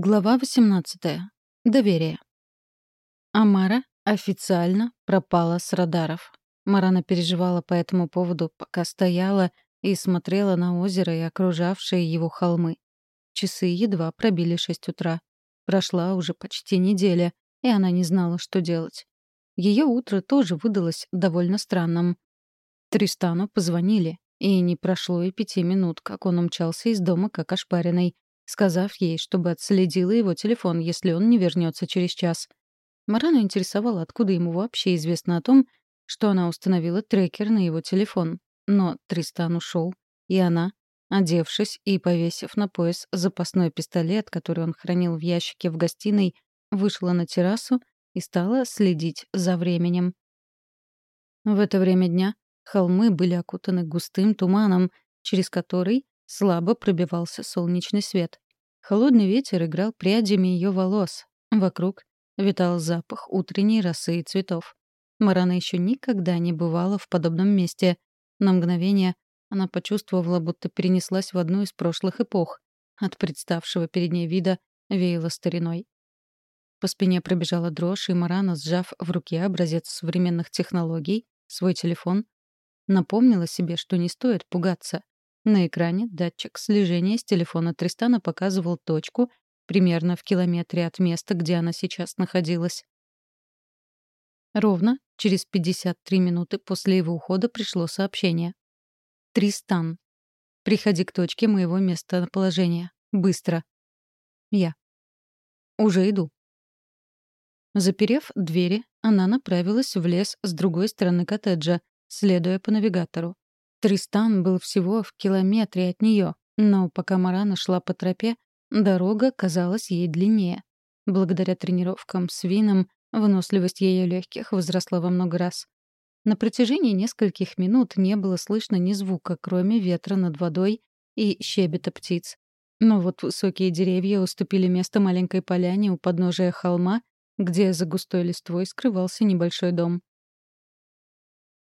Глава 18. Доверие. Амара официально пропала с радаров. Марана переживала по этому поводу, пока стояла и смотрела на озеро и окружавшие его холмы. Часы едва пробили шесть утра. Прошла уже почти неделя, и она не знала, что делать. Ее утро тоже выдалось довольно странным. Тристану позвонили, и не прошло и пяти минут, как он умчался из дома как ошпаренный, сказав ей, чтобы отследила его телефон, если он не вернется через час. Марану интересовало, откуда ему вообще известно о том, что она установила трекер на его телефон. Но Тристан ушел, и она, одевшись и повесив на пояс запасной пистолет, который он хранил в ящике в гостиной, вышла на террасу и стала следить за временем. В это время дня холмы были окутаны густым туманом, через который Слабо пробивался солнечный свет. Холодный ветер играл прядями ее волос. Вокруг витал запах утренней росы и цветов. Марана еще никогда не бывала в подобном месте. На мгновение она почувствовала, будто перенеслась в одну из прошлых эпох. От представшего перед ней вида веяло стариной. По спине пробежала дрожь, и Марана, сжав в руке образец современных технологий, свой телефон, напомнила себе, что не стоит пугаться. На экране датчик слежения с телефона Тристана показывал точку примерно в километре от места, где она сейчас находилась. Ровно через 53 минуты после его ухода пришло сообщение. «Тристан, приходи к точке моего местоположения. Быстро». «Я». «Уже иду». Заперев двери, она направилась в лес с другой стороны коттеджа, следуя по навигатору. Тристан был всего в километре от нее, но пока Марана шла по тропе, дорога казалась ей длиннее. Благодаря тренировкам с вином выносливость ее легких возросла во много раз. На протяжении нескольких минут не было слышно ни звука, кроме ветра над водой и щебета птиц. Но вот высокие деревья уступили место маленькой поляне у подножия холма, где за густой листвой скрывался небольшой дом.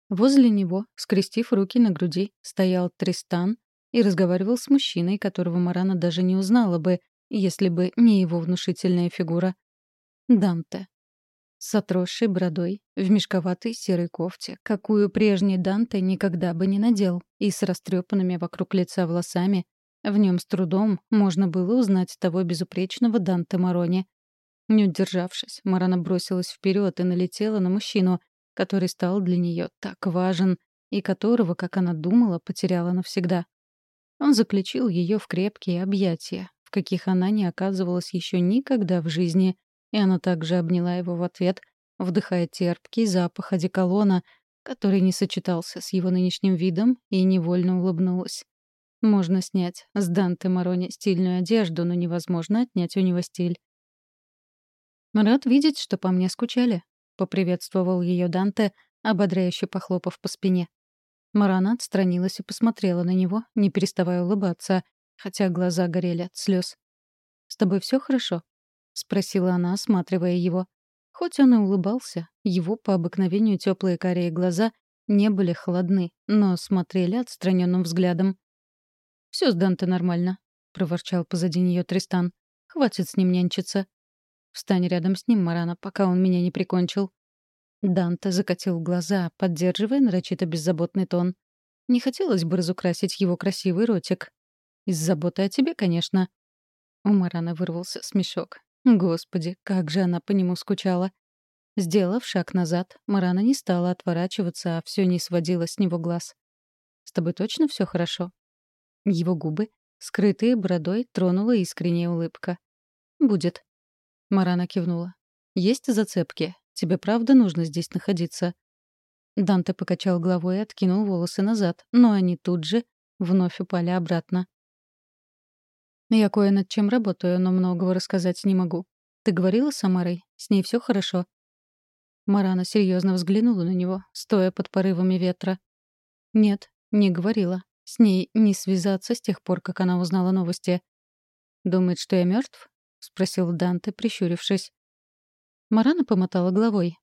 Возле него, скрестив руки на груди, стоял Тристан и разговаривал с мужчиной, которого Марана даже не узнала бы, если бы не его внушительная фигура. Данте. С отросшей бородой, в мешковатой серой кофте, какую прежний Данте никогда бы не надел, и с растрепанными вокруг лица волосами, в нем с трудом можно было узнать того безупречного Данте Марони. Не удержавшись, Марана бросилась вперед и налетела на мужчину, который стал для нее так важен и которого, как она думала, потеряла навсегда. Он заключил ее в крепкие объятия, в каких она не оказывалась еще никогда в жизни, и она также обняла его в ответ, вдыхая терпкий запах одеколона, который не сочетался с его нынешним видом, и невольно улыбнулась. Можно снять с Данте Марони стильную одежду, но невозможно отнять у него стиль. «Рад видеть, что по мне скучали», поприветствовал ее Данте, ободряюще похлопав по спине. Марана отстранилась и посмотрела на него, не переставая улыбаться, хотя глаза горели от слез. «С тобой все хорошо?» — спросила она, осматривая его. Хоть он и улыбался, его по обыкновению теплые карие глаза не были холодны, но смотрели отстраненным взглядом. Все с Данте нормально», — проворчал позади нее Тристан. «Хватит с ним нянчиться». Встань рядом с ним, Марана, пока он меня не прикончил». Данте закатил глаза, поддерживая нарочито беззаботный тон. Не хотелось бы разукрасить его красивый ротик. Из заботы о тебе, конечно. У Марана вырвался смешок. Господи, как же она по нему скучала. Сделав шаг назад, Марана не стала отворачиваться, а все не сводила с него глаз. «С тобой точно все хорошо?» Его губы, скрытые бородой, тронула искренняя улыбка. «Будет. Марана кивнула. «Есть зацепки. Тебе правда нужно здесь находиться?» Данте покачал головой и откинул волосы назад, но они тут же вновь упали обратно. «Я кое над чем работаю, но многого рассказать не могу. Ты говорила с Амарой? С ней все хорошо?» Марана серьезно взглянула на него, стоя под порывами ветра. «Нет, не говорила. С ней не связаться с тех пор, как она узнала новости. Думает, что я мертв? — спросил Данте, прищурившись. Марана помотала головой.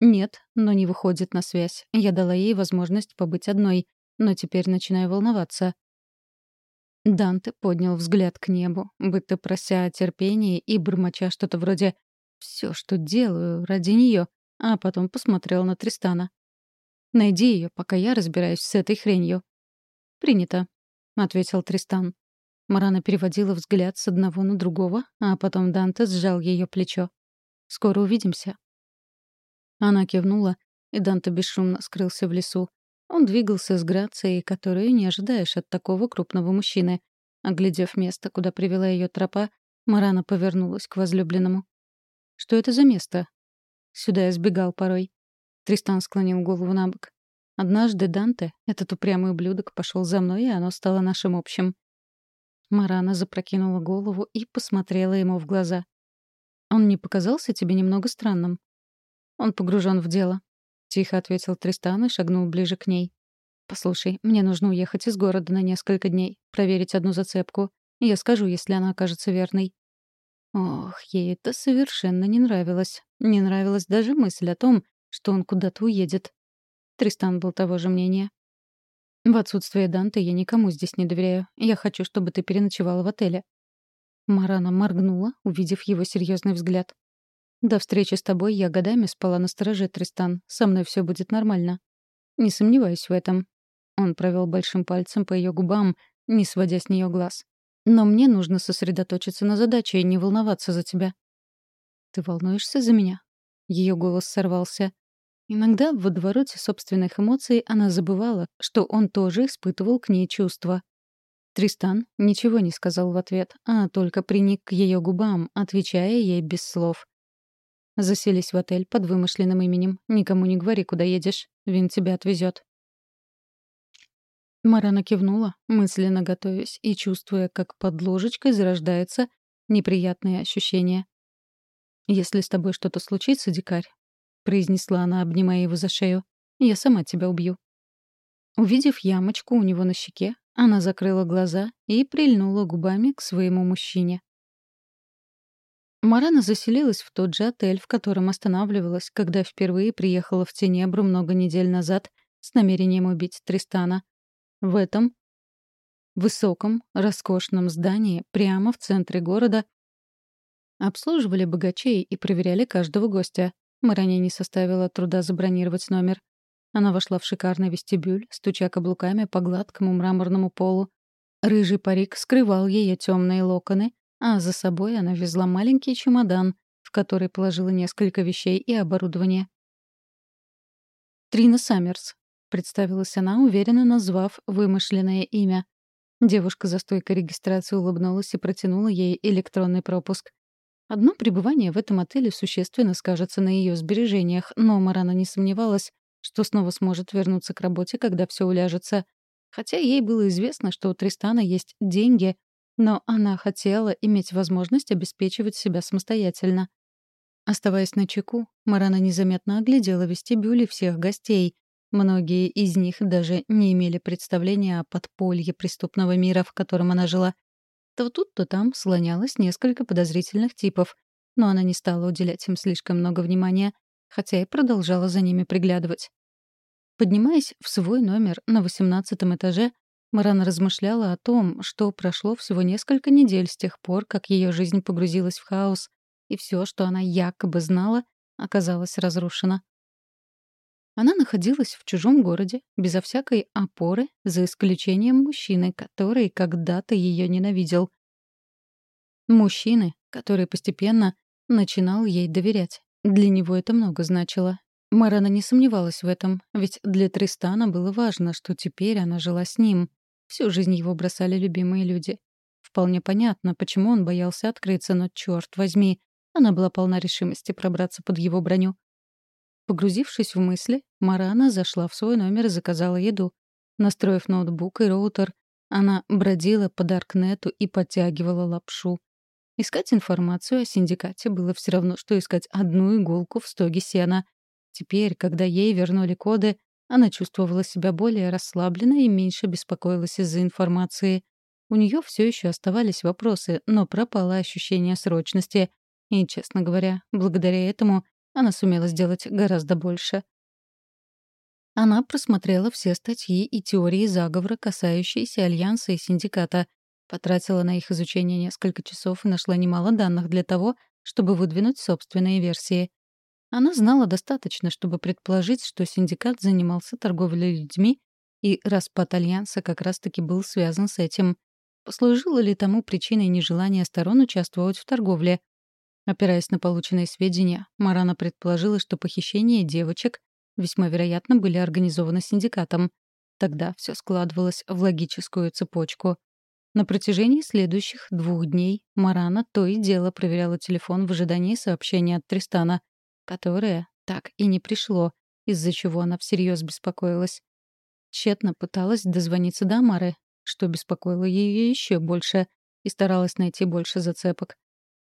«Нет, но не выходит на связь. Я дала ей возможность побыть одной, но теперь начинаю волноваться». Данте поднял взгляд к небу, будто прося о терпении и бормоча что-то вроде «все, что делаю, ради нее», а потом посмотрел на Тристана. «Найди ее, пока я разбираюсь с этой хренью». «Принято», — ответил Тристан. Марана переводила взгляд с одного на другого, а потом Данте сжал ее плечо. «Скоро увидимся». Она кивнула, и Данте бесшумно скрылся в лесу. Он двигался с грацией, которую не ожидаешь от такого крупного мужчины. Оглядев место, куда привела ее тропа, Марана повернулась к возлюбленному. «Что это за место?» «Сюда я сбегал порой». Тристан склонил голову на бок. «Однажды Данте, этот упрямый ублюдок, пошел за мной, и оно стало нашим общим». Марана запрокинула голову и посмотрела ему в глаза. «Он не показался тебе немного странным?» «Он погружен в дело», — тихо ответил Тристан и шагнул ближе к ней. «Послушай, мне нужно уехать из города на несколько дней, проверить одну зацепку. Я скажу, если она окажется верной». Ох, ей это совершенно не нравилось. Не нравилась даже мысль о том, что он куда-то уедет. Тристан был того же мнения. «В отсутствие Данте я никому здесь не доверяю. Я хочу, чтобы ты переночевала в отеле». Марана моргнула, увидев его серьезный взгляд. До встречи с тобой я годами спала на стороже, Тристан. Со мной все будет нормально. Не сомневаюсь в этом. Он провел большим пальцем по ее губам, не сводя с нее глаз. Но мне нужно сосредоточиться на задаче и не волноваться за тебя. Ты волнуешься за меня? Ее голос сорвался. Иногда в водовороте собственных эмоций она забывала, что он тоже испытывал к ней чувства. Тристан ничего не сказал в ответ, а только приник к ее губам, отвечая ей без слов. Заселись в отель под вымышленным именем. Никому не говори, куда едешь. Вин тебя отвезет. Марана кивнула, мысленно готовясь и чувствуя, как под ложечкой зарождается неприятное ощущение. «Если с тобой что-то случится, дикарь», — произнесла она, обнимая его за шею, — «я сама тебя убью». Увидев ямочку у него на щеке, она закрыла глаза и прильнула губами к своему мужчине. Марана заселилась в тот же отель, в котором останавливалась, когда впервые приехала в Тенебру много недель назад с намерением убить Тристана. В этом высоком, роскошном здании прямо в центре города обслуживали богачей и проверяли каждого гостя. Маране не составило труда забронировать номер. Она вошла в шикарный вестибюль, стуча каблуками по гладкому мраморному полу. Рыжий парик скрывал ее темные локоны, а за собой она везла маленький чемодан, в который положила несколько вещей и оборудование. «Трина Саммерс», — представилась она, уверенно назвав вымышленное имя. Девушка за стойкой регистрации улыбнулась и протянула ей электронный пропуск. Одно пребывание в этом отеле существенно скажется на ее сбережениях, но Марана не сомневалась, что снова сможет вернуться к работе, когда все уляжется. Хотя ей было известно, что у Тристана есть деньги, но она хотела иметь возможность обеспечивать себя самостоятельно. Оставаясь на чеку, Марана незаметно оглядела вестибюли всех гостей. Многие из них даже не имели представления о подполье преступного мира, в котором она жила. То тут, то там слонялось несколько подозрительных типов, но она не стала уделять им слишком много внимания, хотя и продолжала за ними приглядывать. Поднимаясь в свой номер на восемнадцатом этаже, Марана размышляла о том, что прошло всего несколько недель с тех пор, как ее жизнь погрузилась в хаос, и все, что она якобы знала, оказалось разрушено. Она находилась в чужом городе, безо всякой опоры, за исключением мужчины, который когда-то ее ненавидел. Мужчины, который постепенно начинал ей доверять. Для него это много значило. Марана не сомневалась в этом, ведь для Тристана было важно, что теперь она жила с ним. Всю жизнь его бросали любимые люди. Вполне понятно, почему он боялся открыться, но, черт возьми, она была полна решимости пробраться под его броню. Погрузившись в мысли, Марана зашла в свой номер и заказала еду. Настроив ноутбук и роутер, она бродила по Даркнету и подтягивала лапшу. Искать информацию о синдикате было все равно, что искать одну иголку в стоге сена. Теперь, когда ей вернули коды, она чувствовала себя более расслабленно и меньше беспокоилась из-за информации. У нее все еще оставались вопросы, но пропало ощущение срочности. И, честно говоря, благодаря этому она сумела сделать гораздо больше. Она просмотрела все статьи и теории заговора, касающиеся Альянса и Синдиката. Потратила на их изучение несколько часов и нашла немало данных для того, чтобы выдвинуть собственные версии. Она знала достаточно, чтобы предположить, что синдикат занимался торговлей людьми, и распад Альянса как раз-таки был связан с этим. Послужило ли тому причиной нежелания сторон участвовать в торговле? Опираясь на полученные сведения, Марана предположила, что похищение девочек весьма вероятно были организованы синдикатом. Тогда все складывалось в логическую цепочку. На протяжении следующих двух дней Марана то и дело проверяла телефон в ожидании сообщения от Тристана, которое так и не пришло, из-за чего она всерьез беспокоилась. Тщетно пыталась дозвониться до Амары, что беспокоило ее еще больше, и старалась найти больше зацепок.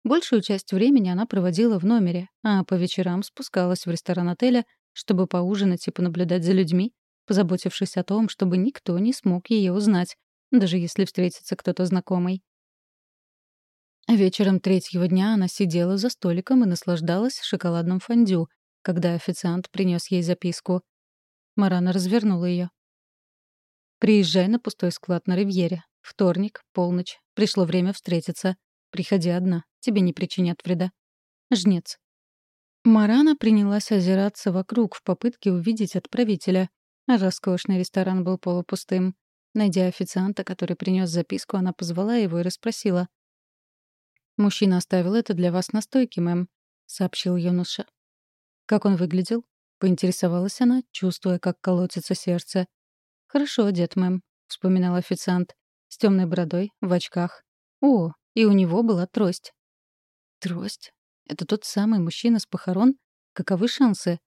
Большую часть времени она проводила в номере, а по вечерам спускалась в ресторан отеля, чтобы поужинать и понаблюдать за людьми, позаботившись о том, чтобы никто не смог ее узнать, даже если встретится кто-то знакомый. Вечером третьего дня она сидела за столиком и наслаждалась шоколадным фондю, когда официант принес ей записку. Марана развернула ее. «Приезжай на пустой склад на Ривьере. Вторник, полночь. Пришло время встретиться. Приходи одна. Тебе не причинят вреда. Жнец». Марана принялась озираться вокруг в попытке увидеть отправителя. Роскошный ресторан был полупустым. Найдя официанта, который принес записку, она позвала его и расспросила. «Мужчина оставил это для вас на стойке, мэм», — сообщил юноша. «Как он выглядел?» — поинтересовалась она, чувствуя, как колотится сердце. «Хорошо одет, мэм», — вспоминал официант. «С темной бородой, в очках. О, и у него была трость». «Трость? Это тот самый мужчина с похорон? Каковы шансы?»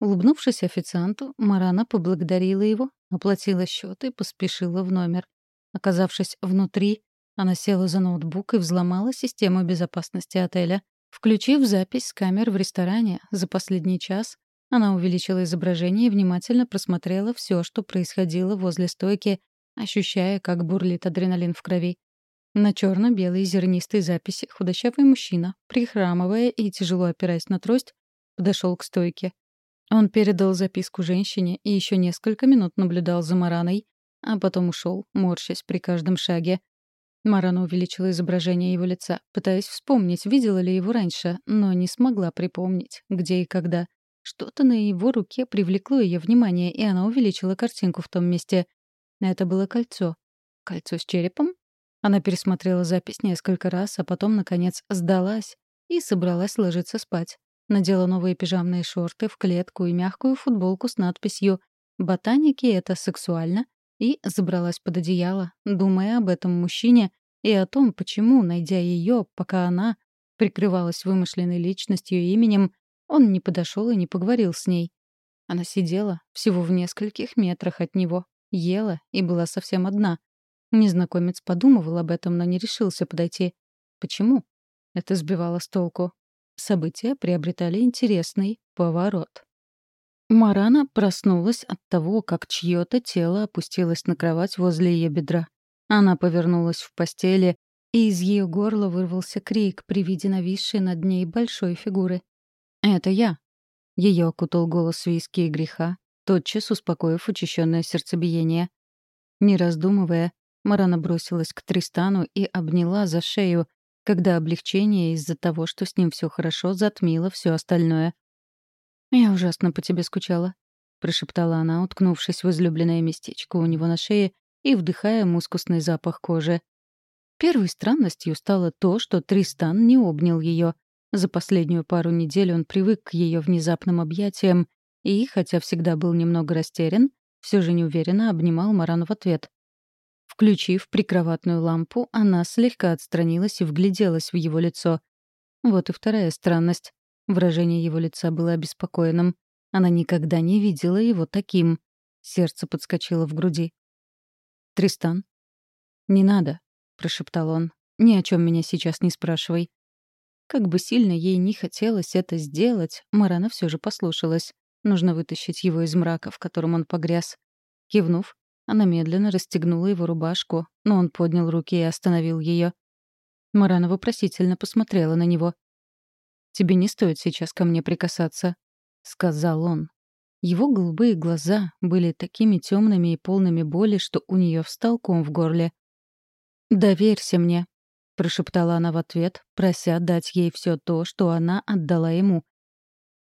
Улыбнувшись официанту, Марана поблагодарила его, оплатила счет и поспешила в номер. Оказавшись внутри, она села за ноутбук и взломала систему безопасности отеля. Включив запись с камер в ресторане за последний час, она увеличила изображение и внимательно просмотрела все, что происходило возле стойки, ощущая, как бурлит адреналин в крови. На черно-белой зернистой записи худощавый мужчина, прихрамывая и тяжело опираясь на трость, подошел к стойке. Он передал записку женщине и еще несколько минут наблюдал за Мараной, а потом ушел, морщась при каждом шаге. Марана увеличила изображение его лица, пытаясь вспомнить, видела ли его раньше, но не смогла припомнить, где и когда. Что-то на его руке привлекло ее внимание, и она увеличила картинку в том месте. Это было кольцо. Кольцо с черепом? Она пересмотрела запись несколько раз, а потом, наконец, сдалась и собралась ложиться спать. Надела новые пижамные шорты в клетку и мягкую футболку с надписью «Ботаники — это сексуально» и забралась под одеяло, думая об этом мужчине и о том, почему, найдя ее, пока она прикрывалась вымышленной личностью и именем, он не подошел и не поговорил с ней. Она сидела всего в нескольких метрах от него, ела и была совсем одна. Незнакомец подумывал об этом, но не решился подойти. Почему? Это сбивало с толку. События приобретали интересный поворот. Марана проснулась от того, как чье-то тело опустилось на кровать возле ее бедра. Она повернулась в постели, и из ее горла вырвался крик при виде нависшей над ней большой фигуры. «Это я!» Ее окутал голос виски и греха, тотчас успокоив учащенное сердцебиение. Не раздумывая, Марана бросилась к Тристану и обняла за шею, когда облегчение из-за того, что с ним все хорошо, затмило все остальное. «Я ужасно по тебе скучала», — прошептала она, уткнувшись в излюбленное местечко у него на шее и вдыхая мускусный запах кожи. Первой странностью стало то, что Тристан не обнял ее. За последнюю пару недель он привык к ее внезапным объятиям и, хотя всегда был немного растерян, все же неуверенно обнимал Маран в ответ. Включив прикроватную лампу, она слегка отстранилась и вгляделась в его лицо. Вот и вторая странность. Выражение его лица было обеспокоенным. Она никогда не видела его таким. Сердце подскочило в груди. «Тристан?» «Не надо», — прошептал он. «Ни о чем меня сейчас не спрашивай». Как бы сильно ей не хотелось это сделать, Марана все же послушалась. Нужно вытащить его из мрака, в котором он погряз. Кивнув, она медленно расстегнула его рубашку, но он поднял руки и остановил ее. Марана вопросительно посмотрела на него. «Тебе не стоит сейчас ко мне прикасаться», — сказал он. Его голубые глаза были такими темными и полными боли, что у нее встал ком в горле. «Доверься мне», — прошептала она в ответ, прося дать ей все то, что она отдала ему.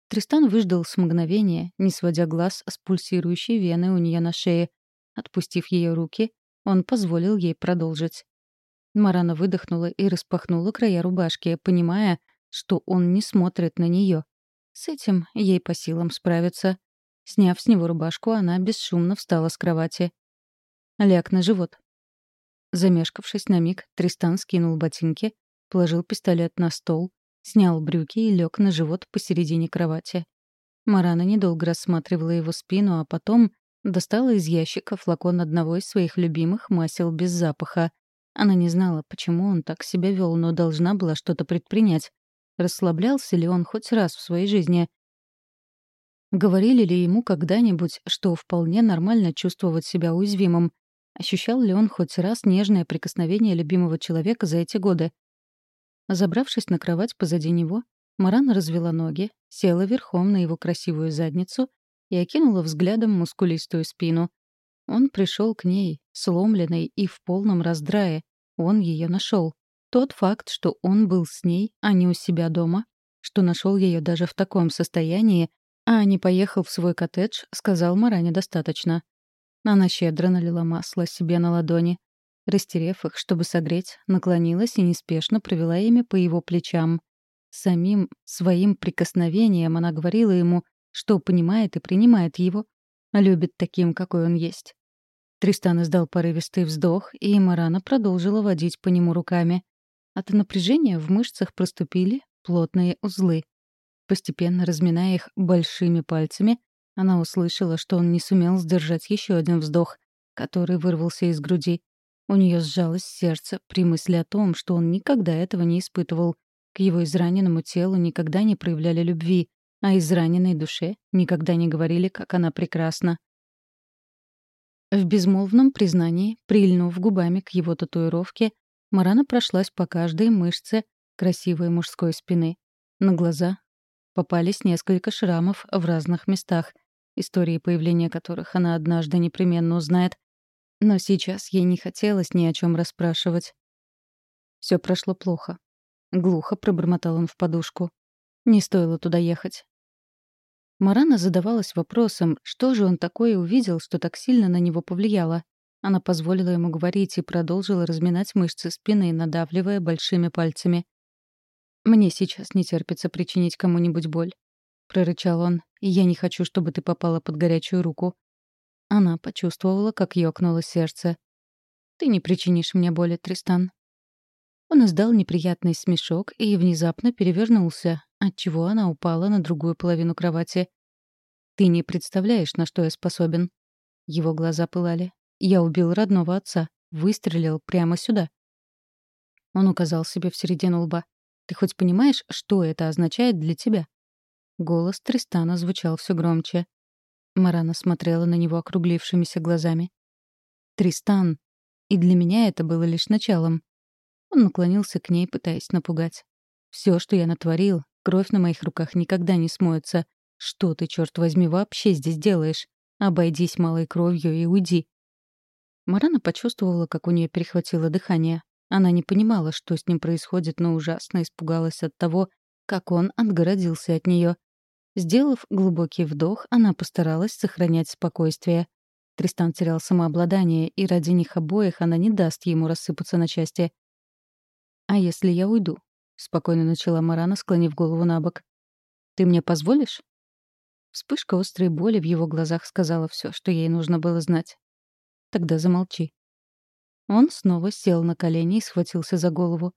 Тристан выждал с мгновения, не сводя глаз с пульсирующей вены у нее на шее. Отпустив ее руки, он позволил ей продолжить. Марана выдохнула и распахнула края рубашки, понимая, что он не смотрит на нее. С этим ей по силам справиться. Сняв с него рубашку, она бесшумно встала с кровати. Ляг на живот. Замешкавшись на миг, Тристан скинул ботинки, положил пистолет на стол, снял брюки и лег на живот посередине кровати. Марана недолго рассматривала его спину, а потом достала из ящика флакон одного из своих любимых масел без запаха. Она не знала, почему он так себя вел, но должна была что-то предпринять. Расслаблялся ли он хоть раз в своей жизни? Говорили ли ему когда-нибудь, что вполне нормально чувствовать себя уязвимым? Ощущал ли он хоть раз нежное прикосновение любимого человека за эти годы? Забравшись на кровать позади него, Марана развела ноги, села верхом на его красивую задницу и окинула взглядом мускулистую спину. Он пришел к ней, сломленный и в полном раздрае. Он ее нашел. Тот факт, что он был с ней, а не у себя дома, что нашел ее даже в таком состоянии, а не поехал в свой коттедж, сказал Маране достаточно. Она щедро налила масло себе на ладони. Растерев их, чтобы согреть, наклонилась и неспешно провела ими по его плечам. Самим своим прикосновением она говорила ему, что понимает и принимает его, а любит таким, какой он есть. Тристан издал порывистый вздох, и Марана продолжила водить по нему руками. От напряжения в мышцах проступили плотные узлы. Постепенно разминая их большими пальцами, она услышала, что он не сумел сдержать еще один вздох, который вырвался из груди. У нее сжалось сердце при мысли о том, что он никогда этого не испытывал. К его израненному телу никогда не проявляли любви, а израненной душе никогда не говорили, как она прекрасна. В безмолвном признании, прильнув губами к его татуировке, Марана прошлась по каждой мышце красивой мужской спины. На глаза попались несколько шрамов в разных местах, истории появления которых она однажды непременно узнает. Но сейчас ей не хотелось ни о чем расспрашивать. Все прошло плохо. Глухо пробормотал он в подушку. Не стоило туда ехать. Марана задавалась вопросом, что же он такое увидел, что так сильно на него повлияло. Она позволила ему говорить и продолжила разминать мышцы спины, надавливая большими пальцами. «Мне сейчас не терпится причинить кому-нибудь боль», — прорычал он, — «и я не хочу, чтобы ты попала под горячую руку». Она почувствовала, как ёкнуло сердце. «Ты не причинишь мне боли, Тристан». Он издал неприятный смешок и внезапно перевернулся, отчего она упала на другую половину кровати. «Ты не представляешь, на что я способен». Его глаза пылали. Я убил родного отца. Выстрелил прямо сюда. Он указал себе в середину лба. «Ты хоть понимаешь, что это означает для тебя?» Голос Тристана звучал все громче. Марана смотрела на него округлившимися глазами. «Тристан!» И для меня это было лишь началом. Он наклонился к ней, пытаясь напугать. Все, что я натворил, кровь на моих руках никогда не смоется. Что ты, черт возьми, вообще здесь делаешь? Обойдись малой кровью и уйди. Марана почувствовала, как у нее перехватило дыхание. Она не понимала, что с ним происходит, но ужасно испугалась от того, как он отгородился от нее. Сделав глубокий вдох, она постаралась сохранять спокойствие. Тристан терял самообладание, и ради них обоих она не даст ему рассыпаться на части. «А если я уйду?» — спокойно начала Марана, склонив голову на бок. «Ты мне позволишь?» Вспышка острой боли в его глазах сказала все, что ей нужно было знать. Тогда замолчи. Он снова сел на колени и схватился за голову.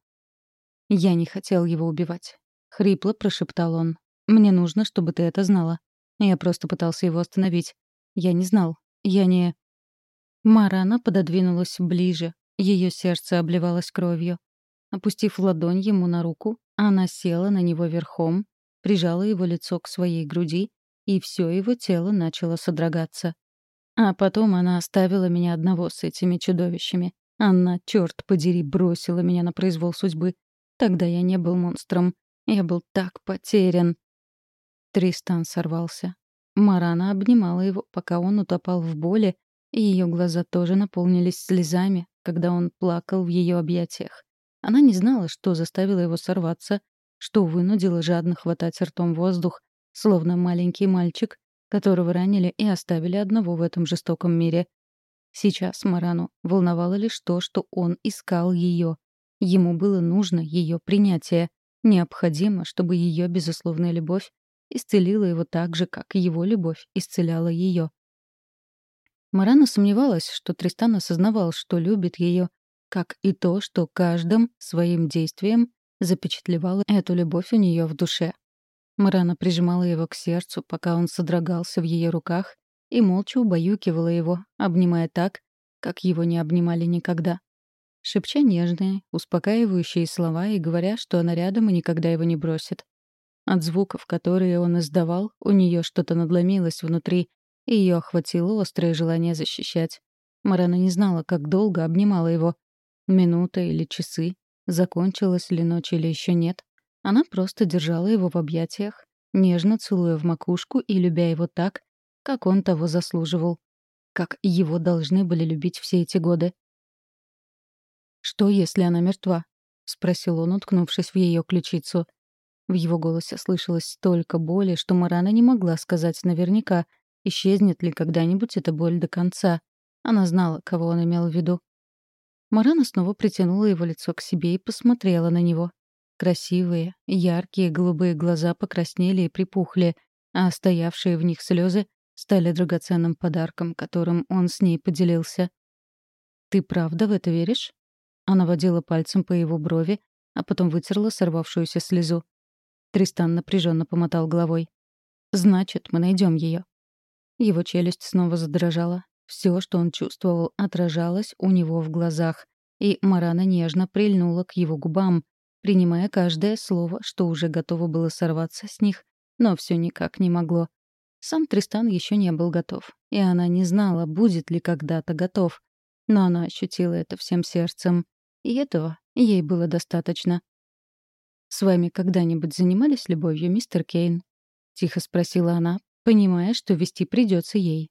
«Я не хотел его убивать», — хрипло прошептал он. «Мне нужно, чтобы ты это знала. Я просто пытался его остановить. Я не знал. Я не...» Марана пододвинулась ближе. Ее сердце обливалось кровью. Опустив ладонь ему на руку, она села на него верхом, прижала его лицо к своей груди, и все его тело начало содрогаться. А потом она оставила меня одного с этими чудовищами. Она, черт подери, бросила меня на произвол судьбы. Тогда я не был монстром. Я был так потерян. Тристан сорвался. Марана обнимала его, пока он утопал в боли и ее глаза тоже наполнились слезами, когда он плакал в ее объятиях. Она не знала, что заставило его сорваться, что вынудило жадно хватать ртом воздух, словно маленький мальчик, которого ранили и оставили одного в этом жестоком мире. Сейчас Марану волновало лишь то, что он искал ее. Ему было нужно ее принятие. Необходимо, чтобы ее безусловная любовь исцелила его так же, как его любовь исцеляла ее. Марана сомневалась, что Тристан осознавал, что любит ее, как и то, что каждым своим действием запечатлевал эту любовь у нее в душе. Марана прижимала его к сердцу, пока он содрогался в ее руках, и молча убаюкивала его, обнимая так, как его не обнимали никогда. Шепча нежные, успокаивающие слова и говоря, что она рядом и никогда его не бросит. От звуков, которые он издавал, у нее что-то надломилось внутри, и ее охватило острое желание защищать. Марана не знала, как долго обнимала его. Минута или часы, закончилась ли ночь или еще нет. Она просто держала его в объятиях, нежно целуя в макушку и любя его так, как он того заслуживал. Как его должны были любить все эти годы. «Что, если она мертва?» — спросил он, уткнувшись в ее ключицу. В его голосе слышалось столько боли, что Марана не могла сказать наверняка, исчезнет ли когда-нибудь эта боль до конца. Она знала, кого он имел в виду. Марана снова притянула его лицо к себе и посмотрела на него. Красивые, яркие голубые глаза покраснели и припухли, а стоявшие в них слезы стали драгоценным подарком, которым он с ней поделился. «Ты правда в это веришь?» Она водила пальцем по его брови, а потом вытерла сорвавшуюся слезу. Тристан напряженно помотал головой. «Значит, мы найдем ее. Его челюсть снова задрожала. Все, что он чувствовал, отражалось у него в глазах, и Марана нежно прильнула к его губам, принимая каждое слово, что уже готово было сорваться с них, но все никак не могло. Сам Тристан еще не был готов, и она не знала, будет ли когда-то готов. Но она ощутила это всем сердцем, и этого ей было достаточно. «С вами когда-нибудь занимались любовью, мистер Кейн?» — тихо спросила она, понимая, что вести придется ей.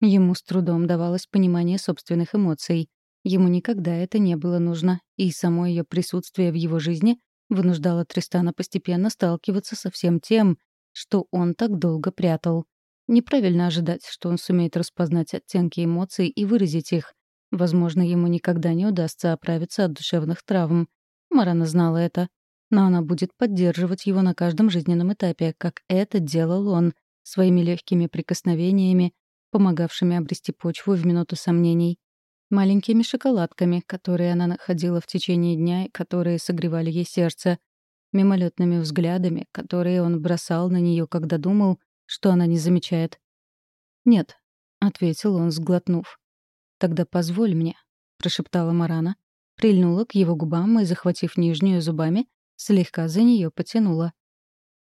Ему с трудом давалось понимание собственных эмоций. Ему никогда это не было нужно, и само ее присутствие в его жизни вынуждало Тристана постепенно сталкиваться со всем тем, что он так долго прятал. Неправильно ожидать, что он сумеет распознать оттенки эмоций и выразить их. Возможно, ему никогда не удастся оправиться от душевных травм. Марана знала это. Но она будет поддерживать его на каждом жизненном этапе, как это делал он, своими легкими прикосновениями, помогавшими обрести почву в минуту сомнений маленькими шоколадками, которые она находила в течение дня и которые согревали ей сердце, мимолетными взглядами, которые он бросал на нее, когда думал, что она не замечает. «Нет», — ответил он, сглотнув. «Тогда позволь мне», — прошептала Марана, прильнула к его губам и, захватив нижнюю зубами, слегка за нее потянула.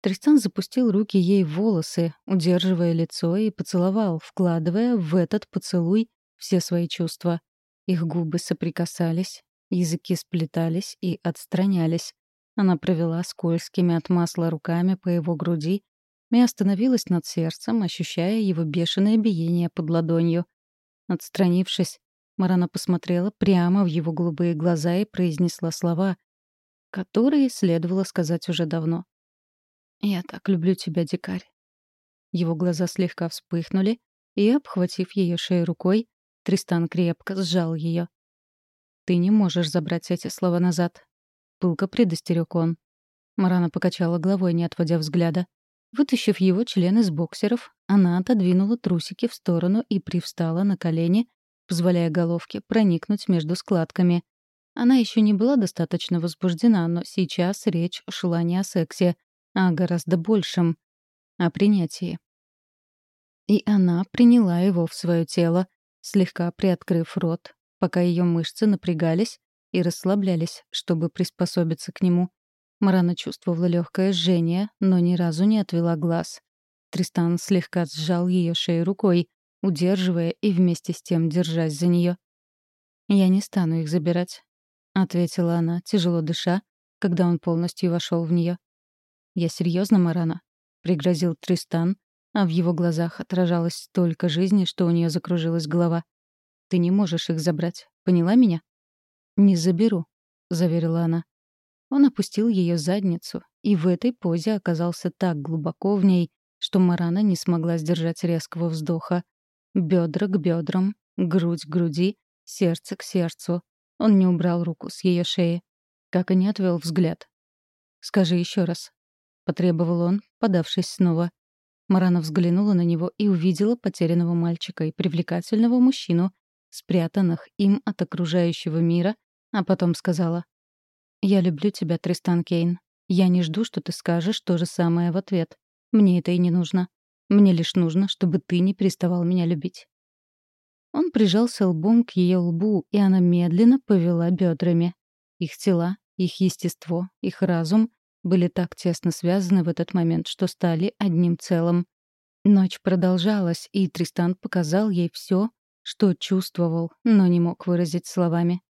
Тристан запустил руки ей в волосы, удерживая лицо, и поцеловал, вкладывая в этот поцелуй все свои чувства. Их губы соприкасались, языки сплетались и отстранялись. Она провела скользкими от масла руками по его груди и остановилась над сердцем, ощущая его бешеное биение под ладонью. Отстранившись, Марана посмотрела прямо в его голубые глаза и произнесла слова, которые следовало сказать уже давно. «Я так люблю тебя, дикарь». Его глаза слегка вспыхнули, и, обхватив ее шею рукой, Тристан крепко сжал ее. «Ты не можешь забрать эти слова назад», — пылко предостерег он. Марана покачала головой, не отводя взгляда. Вытащив его член из боксеров, она отодвинула трусики в сторону и привстала на колени, позволяя головке проникнуть между складками. Она еще не была достаточно возбуждена, но сейчас речь шла не о сексе, а гораздо большем — о принятии. И она приняла его в свое тело, слегка приоткрыв рот, пока ее мышцы напрягались и расслаблялись, чтобы приспособиться к нему. Марана чувствовала легкое жжение, но ни разу не отвела глаз. Тристан слегка сжал ее шею рукой, удерживая и вместе с тем держась за нее. «Я не стану их забирать», — ответила она, тяжело дыша, когда он полностью вошел в нее. «Я серьезно, Марана», — пригрозил Тристан, а в его глазах отражалось столько жизни, что у нее закружилась голова. ты не можешь их забрать. Поняла меня?» «Не заберу», — заверила она. Он опустил ее задницу, и в этой позе оказался так глубоко в ней, что Марана не смогла сдержать резкого вздоха. Бедра к бедрам, грудь к груди, сердце к сердцу. Он не убрал руку с ее шеи. Как и не отвел взгляд. «Скажи еще раз», — потребовал он, подавшись снова. Марана взглянула на него и увидела потерянного мальчика и привлекательного мужчину, спрятанных им от окружающего мира, а потом сказала. «Я люблю тебя, Тристан Кейн. Я не жду, что ты скажешь то же самое в ответ. Мне это и не нужно. Мне лишь нужно, чтобы ты не переставал меня любить». Он прижался лбом к ее лбу, и она медленно повела бедрами. Их тела, их естество, их разум были так тесно связаны в этот момент, что стали одним целым. Ночь продолжалась, и Тристан показал ей все, что чувствовал, но не мог выразить словами.